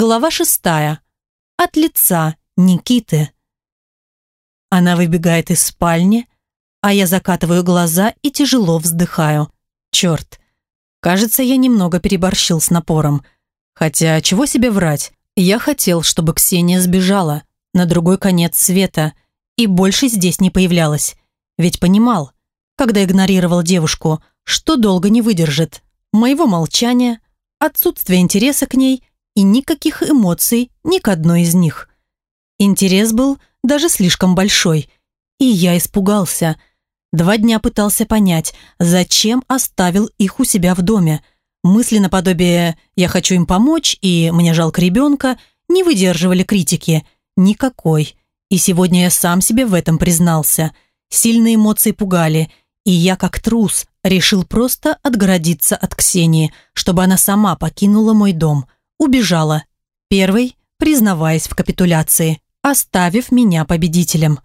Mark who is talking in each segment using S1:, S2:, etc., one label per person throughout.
S1: Глава шестая. От лица Никиты. Она выбегает из спальни, а я закатываю глаза и тяжело вздыхаю. Черт, кажется, я немного переборщил с напором. Хотя, чего себе врать? Я хотел, чтобы Ксения сбежала на другой конец света и больше здесь не появлялась. Ведь понимал, когда игнорировал девушку, что долго не выдержит. Моего молчания, отсутствия интереса к ней и никаких эмоций ни к одной из них. Интерес был даже слишком большой, и я испугался. Два дня пытался понять, зачем оставил их у себя в доме. Мысли наподобие «я хочу им помочь» и «мне жалко ребенка» не выдерживали критики. Никакой. И сегодня я сам себе в этом признался. Сильные эмоции пугали – и я, как трус, решил просто отгородиться от Ксении, чтобы она сама покинула мой дом. Убежала. Первый, признаваясь в капитуляции, оставив меня победителем.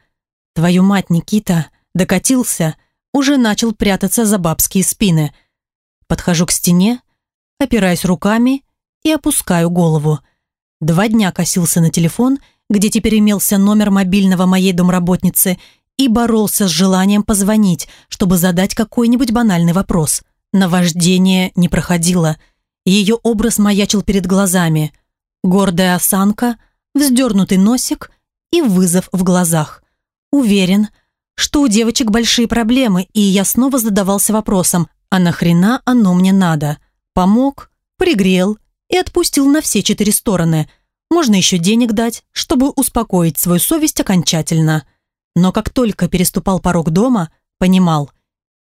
S1: Твою мать, Никита, докатился, уже начал прятаться за бабские спины. Подхожу к стене, опираюсь руками и опускаю голову. Два дня косился на телефон, где теперь имелся номер мобильного моей домработницы – и боролся с желанием позвонить, чтобы задать какой-нибудь банальный вопрос. Наваждение не проходило. Ее образ маячил перед глазами. Гордая осанка, вздернутый носик и вызов в глазах. Уверен, что у девочек большие проблемы, и я снова задавался вопросом, а нахрена оно мне надо? Помог, пригрел и отпустил на все четыре стороны. Можно еще денег дать, чтобы успокоить свою совесть окончательно. Но как только переступал порог дома, понимал,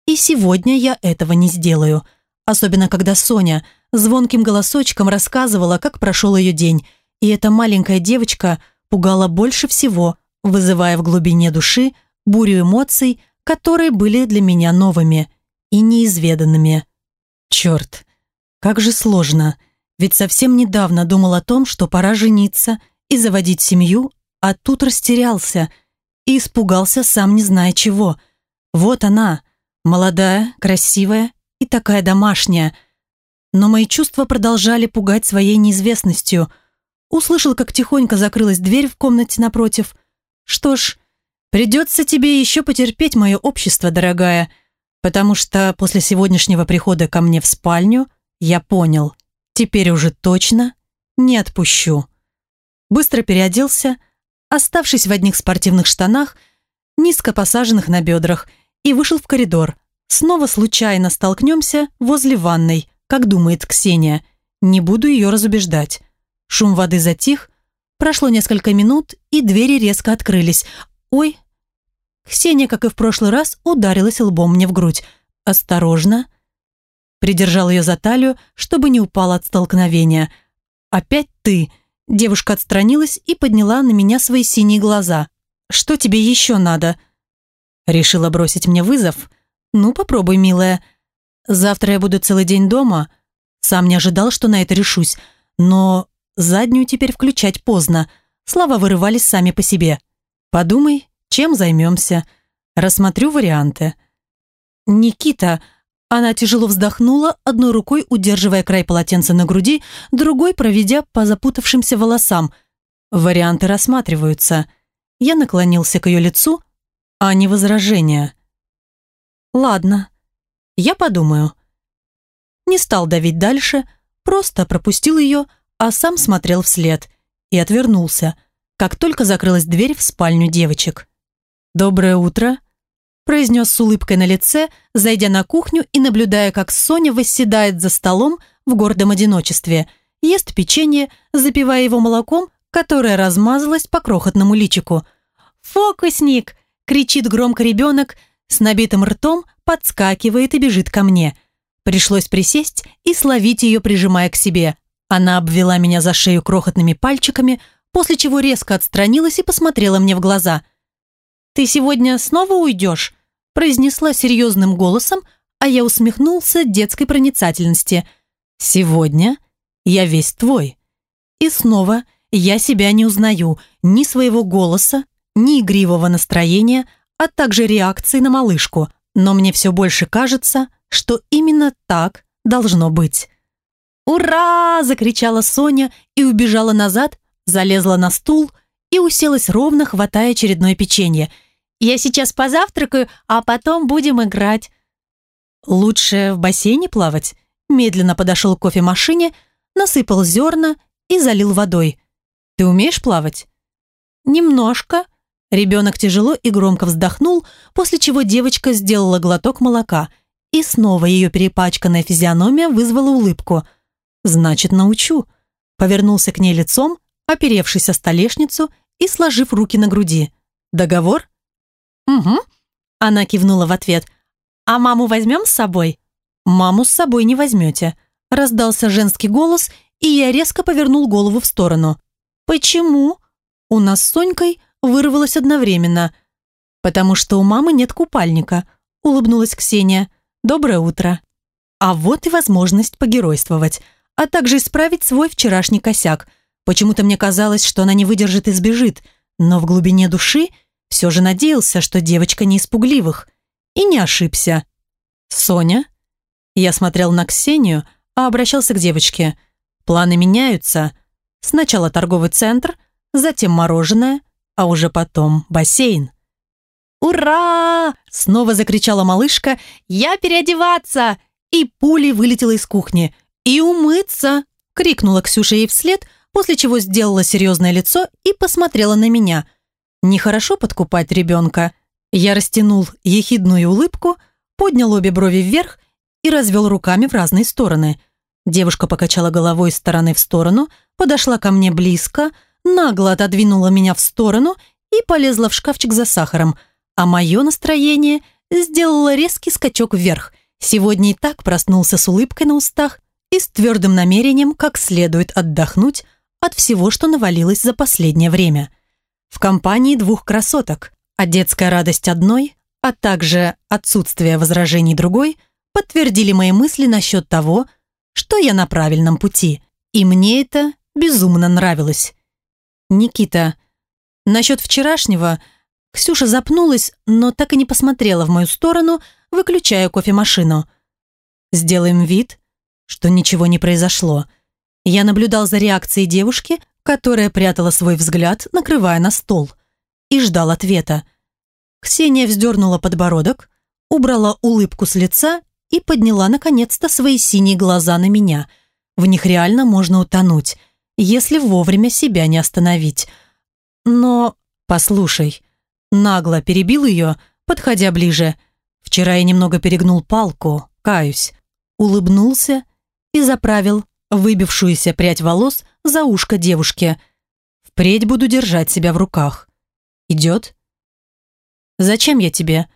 S1: и сегодня я этого не сделаю. Особенно, когда Соня звонким голосочком рассказывала, как прошел ее день, и эта маленькая девочка пугала больше всего, вызывая в глубине души бурю эмоций, которые были для меня новыми и неизведанными. Черт, как же сложно, ведь совсем недавно думал о том, что пора жениться и заводить семью, а тут растерялся – и испугался, сам не зная чего. Вот она, молодая, красивая и такая домашняя. Но мои чувства продолжали пугать своей неизвестностью. Услышал, как тихонько закрылась дверь в комнате напротив. Что ж, придется тебе еще потерпеть мое общество, дорогая, потому что после сегодняшнего прихода ко мне в спальню я понял, теперь уже точно не отпущу. Быстро переоделся, оставшись в одних спортивных штанах, низко посаженных на бедрах, и вышел в коридор. Снова случайно столкнемся возле ванной, как думает Ксения. Не буду ее разубеждать. Шум воды затих, прошло несколько минут, и двери резко открылись. «Ой!» Ксения, как и в прошлый раз, ударилась лбом мне в грудь. «Осторожно!» Придержал ее за талию, чтобы не упала от столкновения. «Опять ты!» Девушка отстранилась и подняла на меня свои синие глаза. «Что тебе еще надо?» Решила бросить мне вызов. «Ну, попробуй, милая. Завтра я буду целый день дома. Сам не ожидал, что на это решусь. Но заднюю теперь включать поздно. Слова вырывались сами по себе. Подумай, чем займемся. Рассмотрю варианты». «Никита», она тяжело вздохнула, одной рукой удерживая край полотенца на груди, другой проведя по запутавшимся волосам. Варианты рассматриваются. Я наклонился к ее лицу, а не возражения. «Ладно, я подумаю». Не стал давить дальше, просто пропустил ее, а сам смотрел вслед и отвернулся, как только закрылась дверь в спальню девочек. «Доброе утро», произнес с улыбкой на лице, зайдя на кухню и наблюдая, как Соня восседает за столом в гордом одиночестве, ест печенье, запивая его молоком, которое размазалось по крохотному личику. «Фокусник!» – кричит громко ребенок, с набитым ртом подскакивает и бежит ко мне. Пришлось присесть и словить ее, прижимая к себе. Она обвела меня за шею крохотными пальчиками, после чего резко отстранилась и посмотрела мне в глаза. «Ты сегодня снова уйдешь?» произнесла серьезным голосом, а я усмехнулся детской проницательности. «Сегодня я весь твой». И снова я себя не узнаю, ни своего голоса, ни игривого настроения, а также реакции на малышку, но мне все больше кажется, что именно так должно быть. «Ура!» – закричала Соня и убежала назад, залезла на стул и уселась ровно, хватая очередное печенье. «Я сейчас позавтракаю, а потом будем играть». «Лучше в бассейне плавать?» Медленно подошел к кофемашине, насыпал зерна и залил водой. «Ты умеешь плавать?» «Немножко». Ребенок тяжело и громко вздохнул, после чего девочка сделала глоток молока, и снова ее перепачканная физиономия вызвала улыбку – Значит, научу. Повернулся к ней лицом, оперевшись о столешницу и сложив руки на груди. Договор? Угу. Она кивнула в ответ. А маму возьмем с собой? Маму с собой не возьмете. Раздался женский голос, и я резко повернул голову в сторону. Почему? У нас с Сонькой вырвалось одновременно. Потому что у мамы нет купальника, улыбнулась Ксения. Доброе утро. А вот и возможность погеройствовать а также исправить свой вчерашний косяк. Почему-то мне казалось, что она не выдержит и сбежит, но в глубине души все же надеялся, что девочка не испугливых. И не ошибся. «Соня?» Я смотрел на Ксению, а обращался к девочке. Планы меняются. Сначала торговый центр, затем мороженое, а уже потом бассейн. «Ура!» – снова закричала малышка. «Я переодеваться!» И пулей вылетела из кухни – «И умыться!» – крикнула Ксюша ей вслед, после чего сделала серьезное лицо и посмотрела на меня. Нехорошо подкупать ребенка. Я растянул ехидную улыбку, поднял обе брови вверх и развел руками в разные стороны. Девушка покачала головой из стороны в сторону, подошла ко мне близко, нагло отодвинула меня в сторону и полезла в шкафчик за сахаром, а мое настроение сделало резкий скачок вверх. Сегодня и так проснулся с улыбкой на устах, и с твердым намерением как следует отдохнуть от всего, что навалилось за последнее время. В компании двух красоток, а детская радость одной, а также отсутствие возражений другой, подтвердили мои мысли насчет того, что я на правильном пути, и мне это безумно нравилось. «Никита, насчет вчерашнего...» Ксюша запнулась, но так и не посмотрела в мою сторону, выключая кофемашину. «Сделаем вид, что ничего не произошло. Я наблюдал за реакцией девушки, которая прятала свой взгляд, накрывая на стол, и ждал ответа. Ксения вздернула подбородок, убрала улыбку с лица и подняла наконец-то свои синие глаза на меня. В них реально можно утонуть, если вовремя себя не остановить. Но, послушай, нагло перебил ее, подходя ближе. Вчера я немного перегнул палку, каюсь. Улыбнулся и заправил выбившуюся прядь волос за ушко девушки. Впредь буду держать себя в руках. Идет? «Зачем я тебе?»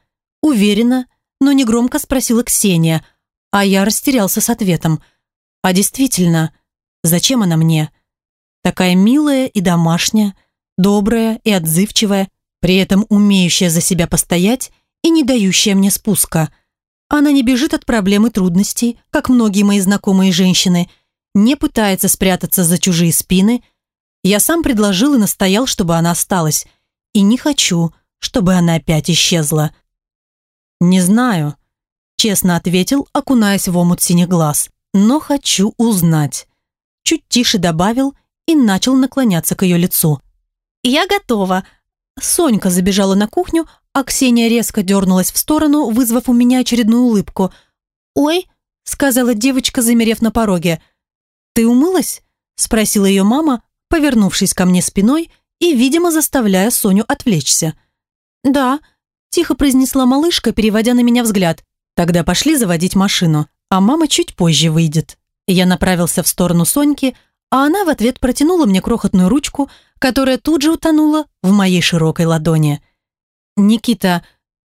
S1: Уверенно, но негромко спросила Ксения, а я растерялся с ответом. «А действительно, зачем она мне?» Такая милая и домашняя, добрая и отзывчивая, при этом умеющая за себя постоять и не дающая мне спуска – она не бежит от проблем и трудностей, как многие мои знакомые женщины, не пытается спрятаться за чужие спины. Я сам предложил и настоял, чтобы она осталась. И не хочу, чтобы она опять исчезла. «Не знаю», – честно ответил, окунаясь в омут синих глаз. «Но хочу узнать». Чуть тише добавил и начал наклоняться к ее лицу. «Я готова». Сонька забежала на кухню, а Ксения резко дернулась в сторону, вызвав у меня очередную улыбку. «Ой», — сказала девочка, замерев на пороге. «Ты умылась?» — спросила ее мама, повернувшись ко мне спиной и, видимо, заставляя Соню отвлечься. «Да», — тихо произнесла малышка, переводя на меня взгляд. «Тогда пошли заводить машину, а мама чуть позже выйдет». Я направился в сторону Соньки, а она в ответ протянула мне крохотную ручку, которая тут же утонула в моей широкой ладони. «Никита,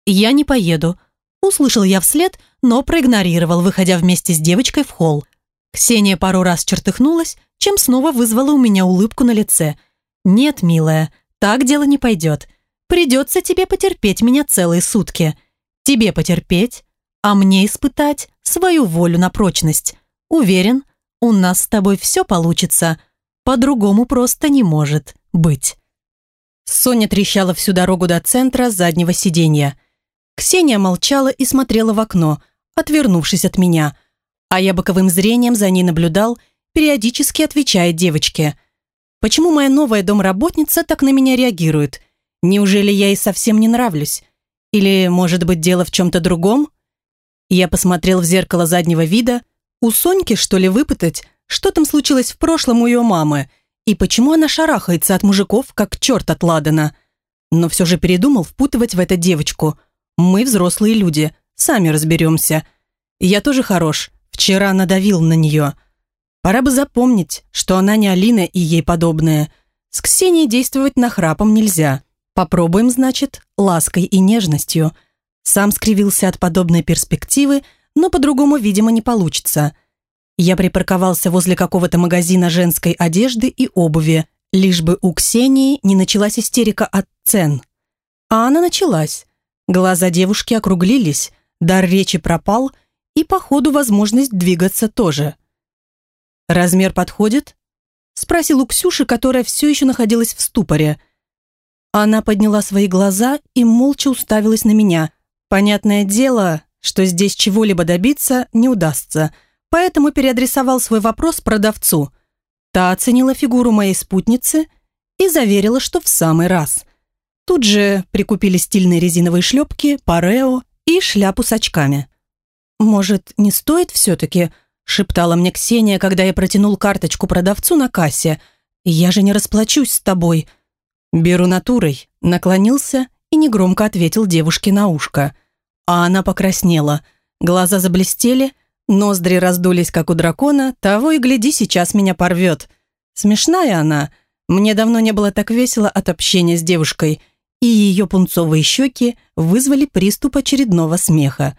S1: я не поеду», услышал я вслед, но проигнорировал, выходя вместе с девочкой в холл. Ксения пару раз чертыхнулась, чем снова вызвала у меня улыбку на лице. «Нет, милая, так дело не пойдет. Придется тебе потерпеть меня целые сутки. Тебе потерпеть, а мне испытать свою волю на прочность. Уверен, у нас с тобой все получится. По-другому просто не может быть». Соня трещала всю дорогу до центра заднего сиденья. Ксения молчала и смотрела в окно, отвернувшись от меня, а я боковым зрением за ней наблюдал периодически отвечает девочке. Почему моя новая домработница так на меня реагирует? Неужели я ей совсем не нравлюсь? Или, может быть, дело в чем-то другом? Я посмотрел в зеркало заднего вида. У Соньки, что ли, выпытать, что там случилось в прошлом у ее мамы, и почему она шарахается от мужиков, как черт от Ладана. Но все же передумал впутывать в это девочку. Мы взрослые люди, сами разберемся. Я тоже хорош, вчера надавил на нее. Пора бы запомнить, что она не Алина и ей подобная. С Ксенией действовать нахрапом нельзя. Попробуем, значит, лаской и нежностью. Сам скривился от подобной перспективы, но по-другому, видимо, не получится. Я припарковался возле какого-то магазина женской одежды и обуви, лишь бы у Ксении не началась истерика от цен. А она началась. Глаза девушки округлились, дар речи пропал, и, по ходу, возможность двигаться тоже. «Размер подходит?» – спросил у Ксюши, которая все еще находилась в ступоре – она подняла свои глаза и молча уставилась на меня. Понятное дело, что здесь чего-либо добиться не удастся, поэтому переадресовал свой вопрос продавцу. Та оценила фигуру моей спутницы и заверила, что в самый раз. Тут же прикупили стильные резиновые шлепки, парео и шляпу с очками. «Может, не стоит все-таки?» – шептала мне Ксения, когда я протянул карточку продавцу на кассе. «Я же не расплачусь с тобой», – «Беру натурой», наклонился и негромко ответил девушке на ушко. А она покраснела, глаза заблестели, ноздри раздулись, как у дракона, того и гляди, сейчас меня порвет. Смешная она, мне давно не было так весело от общения с девушкой, и ее пунцовые щеки вызвали приступ очередного смеха.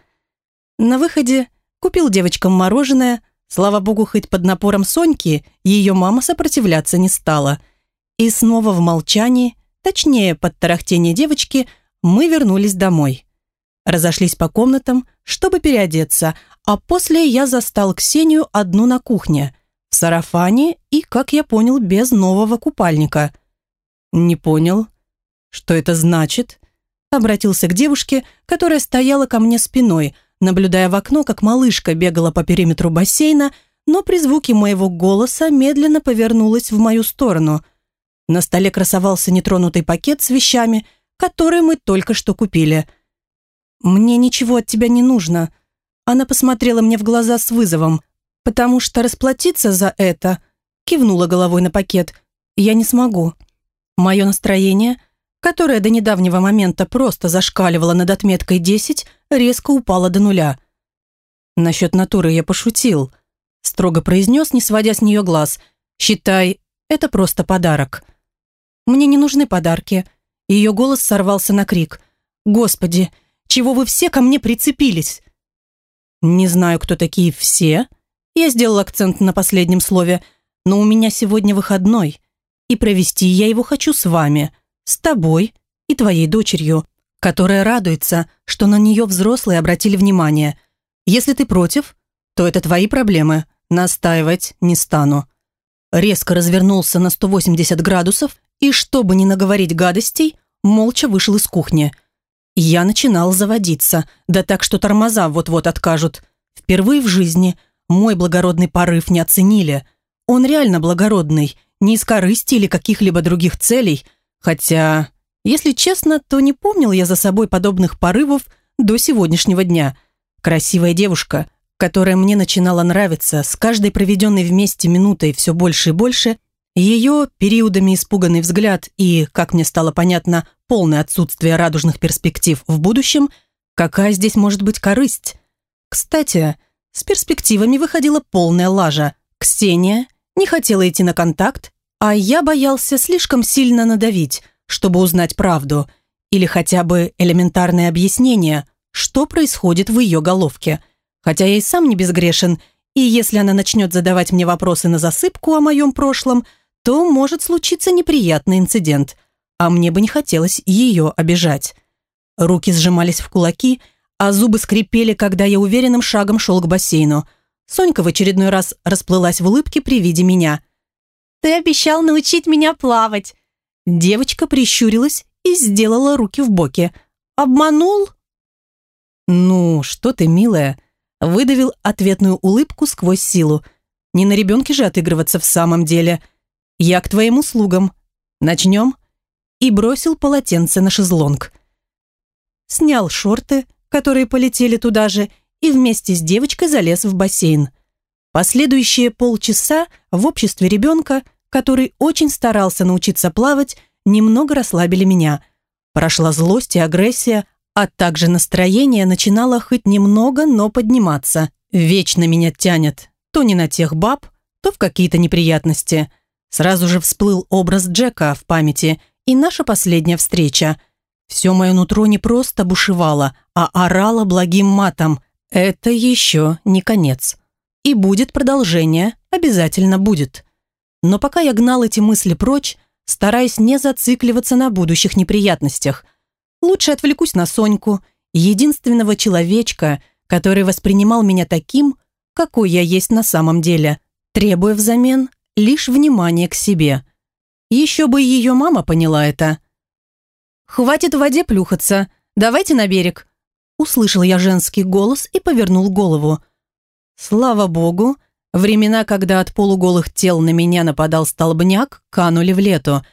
S1: На выходе купил девочкам мороженое, слава богу, хоть под напором Соньки ее мама сопротивляться не стала – и снова в молчании, точнее, под тарахтение девочки, мы вернулись домой. Разошлись по комнатам, чтобы переодеться, а после я застал Ксению одну на кухне, в сарафане и, как я понял, без нового купальника. «Не понял. Что это значит?» Обратился к девушке, которая стояла ко мне спиной, наблюдая в окно, как малышка бегала по периметру бассейна, но при звуке моего голоса медленно повернулась в мою сторону – на столе красовался нетронутый пакет с вещами, которые мы только что купили. «Мне ничего от тебя не нужно». Она посмотрела мне в глаза с вызовом, потому что расплатиться за это, кивнула головой на пакет, я не смогу. Мое настроение, которое до недавнего момента просто зашкаливало над отметкой 10, резко упало до нуля. «Насчет натуры я пошутил», строго произнес, не сводя с нее глаз. «Считай, это просто подарок». Мне не нужны подарки». Ее голос сорвался на крик. «Господи, чего вы все ко мне прицепились?» «Не знаю, кто такие «все». Я сделал акцент на последнем слове, но у меня сегодня выходной, и провести я его хочу с вами, с тобой и твоей дочерью, которая радуется, что на нее взрослые обратили внимание. Если ты против, то это твои проблемы, настаивать не стану». Резко развернулся на 180 градусов и, чтобы не наговорить гадостей, молча вышел из кухни. Я начинал заводиться, да так, что тормоза вот-вот откажут. Впервые в жизни мой благородный порыв не оценили. Он реально благородный, не из корысти или каких-либо других целей, хотя, если честно, то не помнил я за собой подобных порывов до сегодняшнего дня. Красивая девушка, которая мне начинала нравиться, с каждой проведенной вместе минутой все больше и больше, ее периодами испуганный взгляд и, как мне стало понятно, полное отсутствие радужных перспектив в будущем, какая здесь может быть корысть? Кстати, с перспективами выходила полная лажа. Ксения не хотела идти на контакт, а я боялся слишком сильно надавить, чтобы узнать правду, или хотя бы элементарное объяснение, что происходит в ее головке. Хотя я и сам не безгрешен, и если она начнет задавать мне вопросы на засыпку о моем прошлом – то может случиться неприятный инцидент, а мне бы не хотелось ее обижать. Руки сжимались в кулаки, а зубы скрипели, когда я уверенным шагом шел к бассейну. Сонька в очередной раз расплылась в улыбке при виде меня. «Ты обещал научить меня плавать!» Девочка прищурилась и сделала руки в боки. «Обманул?» «Ну, что ты, милая?» Выдавил ответную улыбку сквозь силу. Не на ребенке же отыгрываться в самом деле. Я к твоим услугам. Начнем?» И бросил полотенце на шезлонг. Снял шорты, которые полетели туда же, и вместе с девочкой залез в бассейн. Последующие полчаса в обществе ребенка, который очень старался научиться плавать, немного расслабили меня. Прошла злость и агрессия, а также настроение начинало хоть немного, но подниматься. Вечно меня тянет. То не на тех баб, то в какие-то неприятности. Сразу же всплыл образ Джека в памяти и наша последняя встреча. Все мое нутро не просто бушевало, а орало благим матом. Это еще не конец. И будет продолжение, обязательно будет. Но пока я гнал эти мысли прочь, стараясь не зацикливаться на будущих неприятностях. Лучше отвлекусь на Соньку, единственного человечка, который воспринимал меня таким, какой я есть на самом деле, требуя взамен лишь внимания к себе. Еще бы ее мама поняла это. «Хватит в воде плюхаться, давайте на берег», услышал я женский голос и повернул голову. Слава богу, времена, когда от полуголых тел на меня нападал столбняк, канули в лету.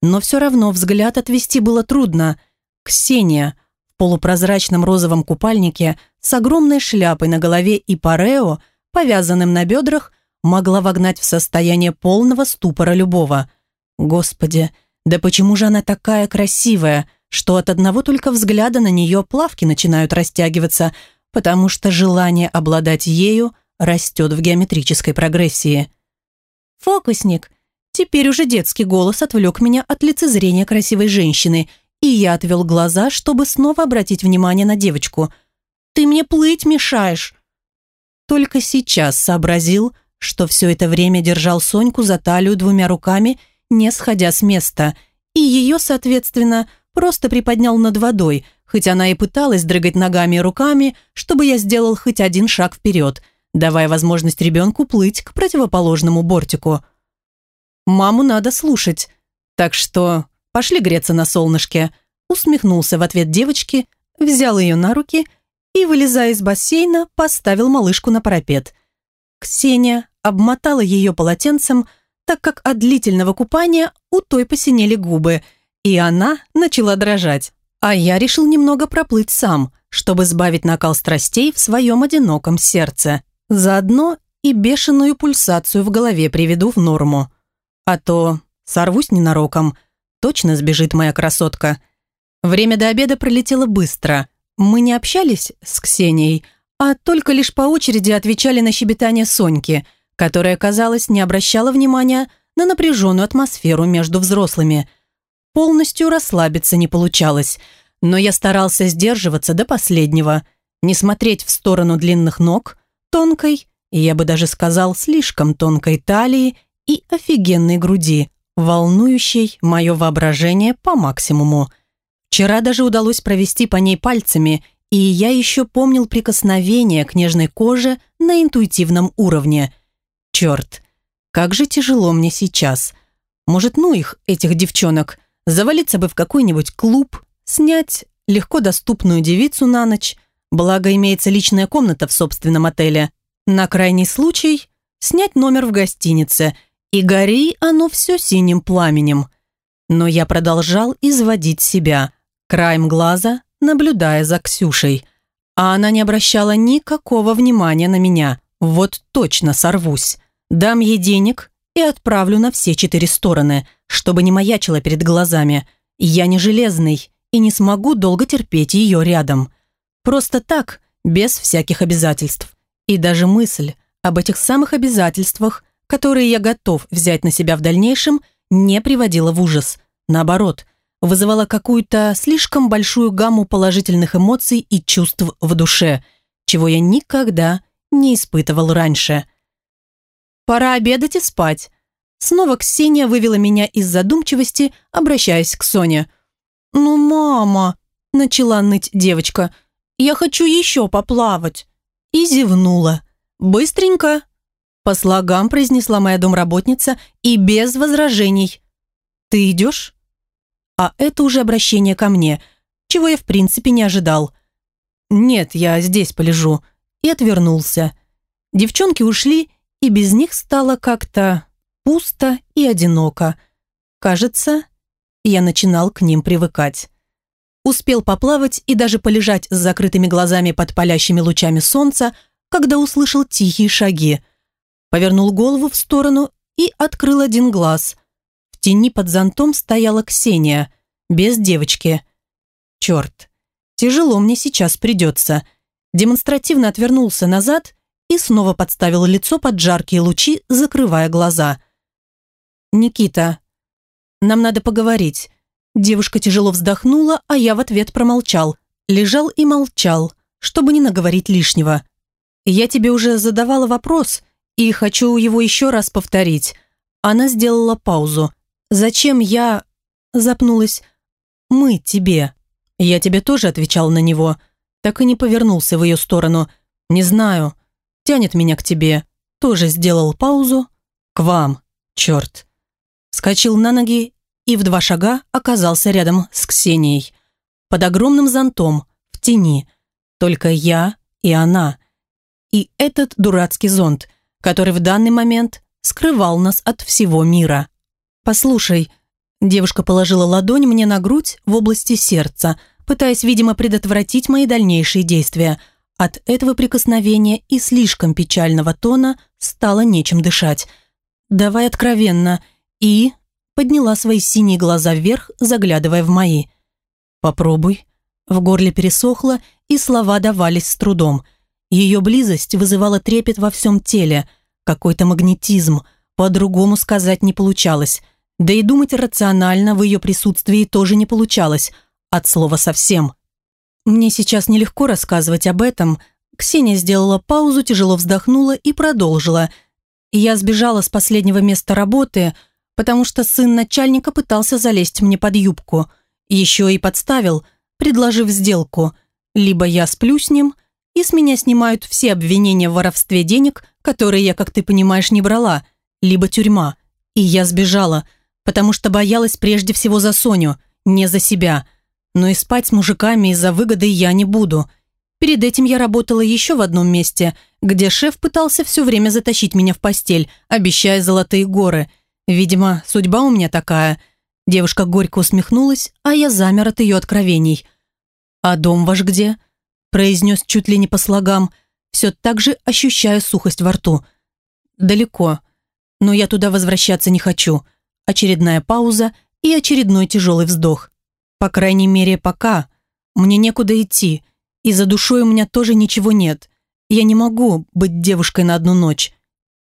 S1: Но все равно взгляд отвести было трудно. Ксения в полупрозрачном розовом купальнике с огромной шляпой на голове и парео, повязанным на бедрах, могла вогнать в состояние полного ступора любого. Господи, да почему же она такая красивая, что от одного только взгляда на нее плавки начинают растягиваться, потому что желание обладать ею растет в геометрической прогрессии. «Фокусник!» Теперь уже детский голос отвлек меня от лицезрения красивой женщины, и я отвел глаза, чтобы снова обратить внимание на девочку. «Ты мне плыть мешаешь!» Только сейчас сообразил, что все это время держал Соньку за талию двумя руками, не сходя с места, и ее, соответственно, просто приподнял над водой, хоть она и пыталась дрыгать ногами и руками, чтобы я сделал хоть один шаг вперед, давая возможность ребенку плыть к противоположному бортику. «Маму надо слушать, так что пошли греться на солнышке», усмехнулся в ответ девочки, взял ее на руки и, вылезая из бассейна, поставил малышку на парапет. Ксения обмотала ее полотенцем, так как от длительного купания у той посинели губы – и она начала дрожать. А я решил немного проплыть сам, чтобы сбавить накал страстей в своем одиноком сердце. Заодно и бешеную пульсацию в голове приведу в норму. А то сорвусь ненароком, точно сбежит моя красотка. Время до обеда пролетело быстро. Мы не общались с Ксенией, а только лишь по очереди отвечали на щебетание Соньки, которая, казалось, не обращала внимания на напряженную атмосферу между взрослыми – Полностью расслабиться не получалось, но я старался сдерживаться до последнего, не смотреть в сторону длинных ног, тонкой, я бы даже сказал, слишком тонкой талии и офигенной груди, волнующей мое воображение по максимуму. Вчера даже удалось провести по ней пальцами, и я еще помнил прикосновение к нежной коже на интуитивном уровне. Черт, как же тяжело мне сейчас. Может, ну их, этих девчонок, завалиться бы в какой-нибудь клуб, снять легко доступную девицу на ночь, благо имеется личная комната в собственном отеле, на крайний случай снять номер в гостинице, и гори оно все синим пламенем. Но я продолжал изводить себя, краем глаза наблюдая за Ксюшей, а она не обращала никакого внимания на меня. Вот точно сорвусь. Дам ей денег и отправлю на все четыре стороны, чтобы не маячила перед глазами. Я не железный и не смогу долго терпеть ее рядом. Просто так, без всяких обязательств. И даже мысль об этих самых обязательствах, которые я готов взять на себя в дальнейшем, не приводила в ужас. Наоборот, вызывала какую-то слишком большую гамму положительных эмоций и чувств в душе, чего я никогда не испытывал раньше – Пора обедать и спать. Снова Ксения вывела меня из задумчивости, обращаясь к Соне. «Ну, мама», – начала ныть девочка, – «я хочу еще поплавать». И зевнула. «Быстренько», – по слогам произнесла моя домработница и без возражений. «Ты идешь?» А это уже обращение ко мне, чего я в принципе не ожидал. «Нет, я здесь полежу», и отвернулся. Девчонки ушли, и без них стало как-то пусто и одиноко. Кажется, я начинал к ним привыкать. Успел поплавать и даже полежать с закрытыми глазами под палящими лучами солнца, когда услышал тихие шаги. Повернул голову в сторону и открыл один глаз. Тени под зонтом стояла Ксения, без девочки. Черт, тяжело мне сейчас придется. Демонстративно отвернулся назад и снова подставил лицо под жаркие лучи, закрывая глаза. «Никита, нам надо поговорить». Девушка тяжело вздохнула, а я в ответ промолчал. Лежал и молчал, чтобы не наговорить лишнего. «Я тебе уже задавала вопрос, и хочу его еще раз повторить». Она сделала паузу. «Зачем я...» Запнулась. «Мы тебе». Я тебе тоже отвечал на него. Так и не повернулся в ее сторону. «Не знаю. Тянет меня к тебе». Тоже сделал паузу. «К вам. Черт» вскочил на ноги и в два шага оказался рядом с Ксенией. Под огромным зонтом, в тени. Только я и она. И этот дурацкий зонт, который в данный момент скрывал нас от всего мира. «Послушай», девушка положила ладонь мне на грудь в области сердца, пытаясь, видимо, предотвратить мои дальнейшие действия. От этого прикосновения и слишком печального тона стало нечем дышать. «Давай откровенно», и подняла свои синие глаза вверх, заглядывая в мои. «Попробуй». В горле пересохло, и слова давались с трудом. Ее близость вызывала трепет во всем теле, какой-то магнетизм, по-другому сказать не получалось. Да и думать рационально в ее присутствии тоже не получалось, от слова совсем. Мне сейчас нелегко рассказывать об этом. Ксения сделала паузу, тяжело вздохнула и продолжила. Я сбежала с последнего места работы – потому что сын начальника пытался залезть мне под юбку. Еще и подставил, предложив сделку. Либо я сплю с ним, и с меня снимают все обвинения в воровстве денег, которые я, как ты понимаешь, не брала, либо тюрьма. И я сбежала, потому что боялась прежде всего за Соню, не за себя. Но и спать с мужиками из-за выгоды я не буду. Перед этим я работала еще в одном месте, где шеф пытался все время затащить меня в постель, обещая золотые горы – Видимо, судьба у меня такая. Девушка горько усмехнулась, а я замер от ее откровений. «А дом ваш где?» произнес чуть ли не по слогам, все так же ощущая сухость во рту. «Далеко, но я туда возвращаться не хочу». Очередная пауза и очередной тяжелый вздох. По крайней мере, пока. Мне некуда идти, и за душой у меня тоже ничего нет. Я не могу быть девушкой на одну ночь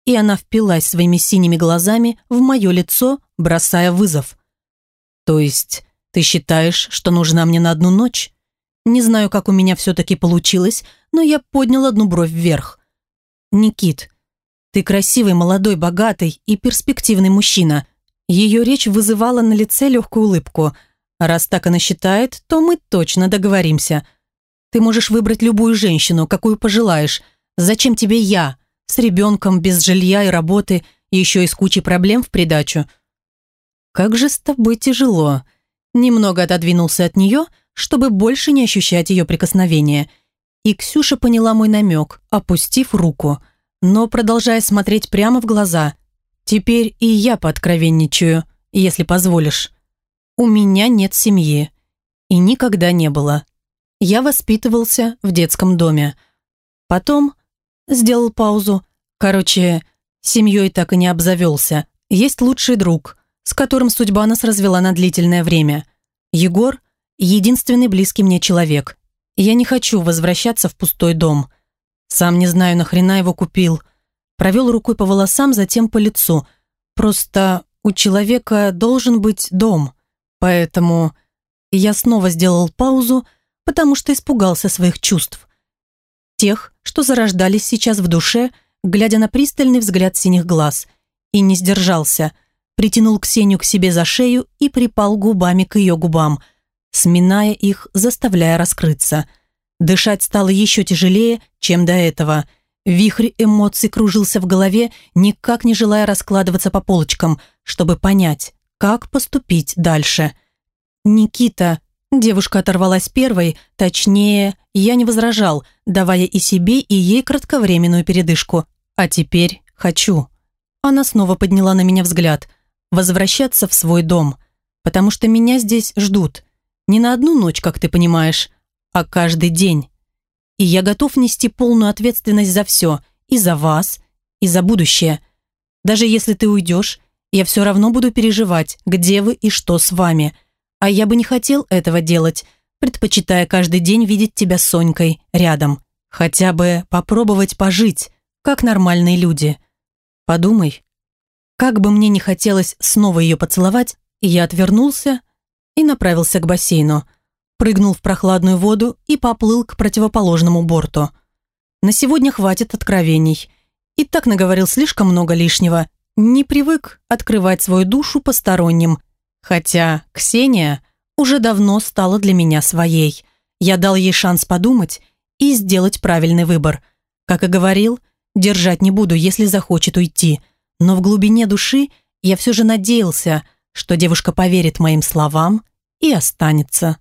S1: и она впилась своими синими глазами в мое лицо, бросая вызов. «То есть ты считаешь, что нужна мне на одну ночь?» Не знаю, как у меня все-таки получилось, но я поднял одну бровь вверх. «Никит, ты красивый, молодой, богатый и перспективный мужчина». Ее речь вызывала на лице легкую улыбку. «Раз так она считает, то мы точно договоримся. Ты можешь выбрать любую женщину, какую пожелаешь. Зачем тебе я?» с ребенком, без жилья и работы, еще и с кучей проблем в придачу. «Как же с тобой тяжело!» Немного отодвинулся от нее, чтобы больше не ощущать ее прикосновения. И Ксюша поняла мой намек, опустив руку, но продолжая смотреть прямо в глаза. «Теперь и я пооткровенничаю, если позволишь. У меня нет семьи. И никогда не было. Я воспитывался в детском доме. Потом Сделал паузу. Короче, семьей так и не обзавелся. Есть лучший друг, с которым судьба нас развела на длительное время. Егор – единственный близкий мне человек. Я не хочу возвращаться в пустой дом. Сам не знаю, нахрена его купил. Провел рукой по волосам, затем по лицу. Просто у человека должен быть дом. Поэтому я снова сделал паузу, потому что испугался своих чувств тех, что зарождались сейчас в душе, глядя на пристальный взгляд синих глаз, и не сдержался, притянул Ксению к себе за шею и припал губами к ее губам, сминая их, заставляя раскрыться. Дышать стало еще тяжелее, чем до этого. Вихрь эмоций кружился в голове, никак не желая раскладываться по полочкам, чтобы понять, как поступить дальше. «Никита», Девушка оторвалась первой, точнее, я не возражал, давая и себе, и ей кратковременную передышку. А теперь Хочу. Она снова подняла на меня взгляд. Возвращаться в свой дом. Потому что меня здесь ждут. Не на одну ночь, как ты понимаешь, а каждый день. И я готов нести полную ответственность за все. И за вас, и за будущее. Даже если ты уйдешь, я все равно буду переживать, где вы и что с вами. А я бы не хотел этого делать, предпочитая каждый день видеть тебя с Сонькой рядом. Хотя бы попробовать пожить, как нормальные люди. Подумай. Как бы мне не хотелось снова ее поцеловать, я отвернулся и направился к бассейну. Прыгнул в прохладную воду и поплыл к противоположному борту. На сегодня хватит откровений. И так наговорил слишком много лишнего. Не привык открывать свою душу посторонним. Хотя Ксения уже давно стала для меня своей. Я дал ей шанс подумать и сделать правильный выбор. Как и говорил, держать не буду, если захочет уйти. Но в глубине души я все же надеялся, что девушка поверит моим словам и останется.